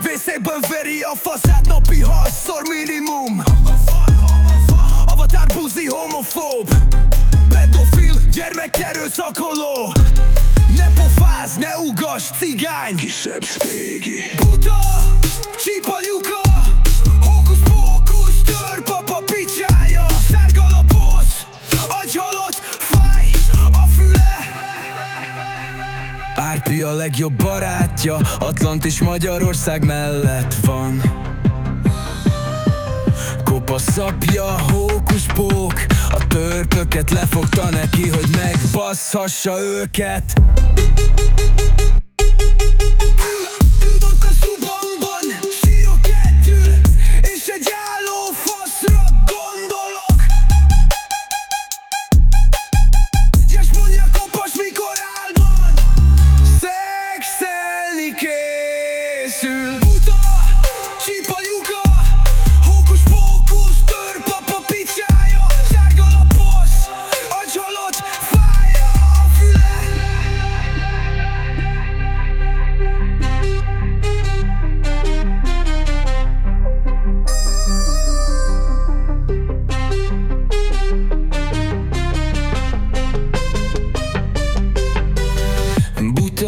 Vészékben veri a faszát napi hatszor minimum. Avatár buzi homofób. Pedofil, gyermekerőszakoló Ne pofáz, ne ugass, cigány. Kisebb spégi. Buta, csípa lyuka Árpi a legjobb barátja Atlantis Magyarország mellett van. Kopasz apja, hókusz-pók A törpöket lefogta neki, hogy megbasszhassa őket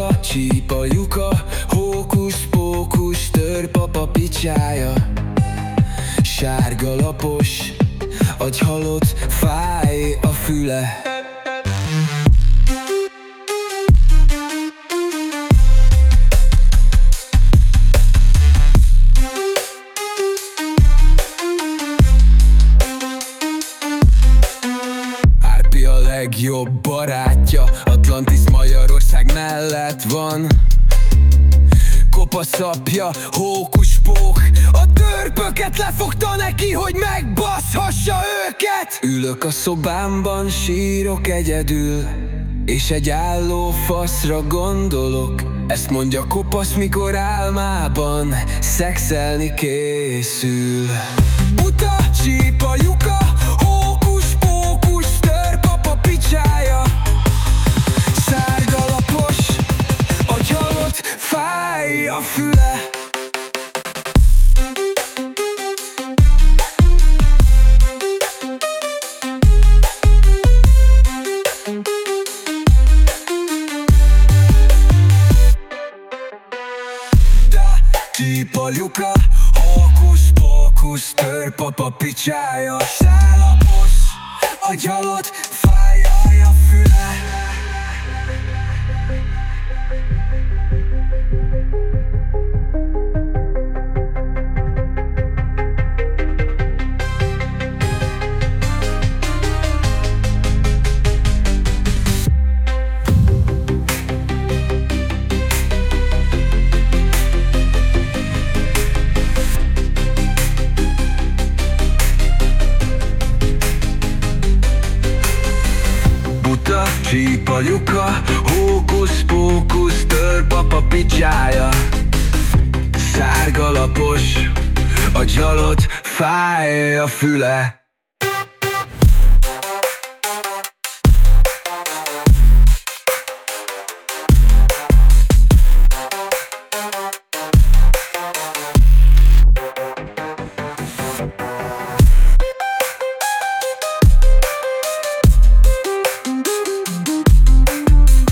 Buta, csípa, lyuka, hókusz, pókusz, tör papa picsája. Sárga lapos, agy halott, fáj a füle. Legjobb barátja Atlantis mellett van. Kopasz apja, hókus pók. A törpöket lefogta neki, hogy megbasszhassa őket. Ülök a szobámban, sírok egyedül. És egy álló faszra gondolok. Ezt mondja kopasz, mikor álmában Szexelni készül. Buta, füle Da, csípa lyuka, hókusz, pókusz, tör papa picsája Sálapos, agyalott, fáj a füle csípa, lyuka, hókusz, pókusz, tör papa picsája. Sárga lapos, a csalott, fáj a füle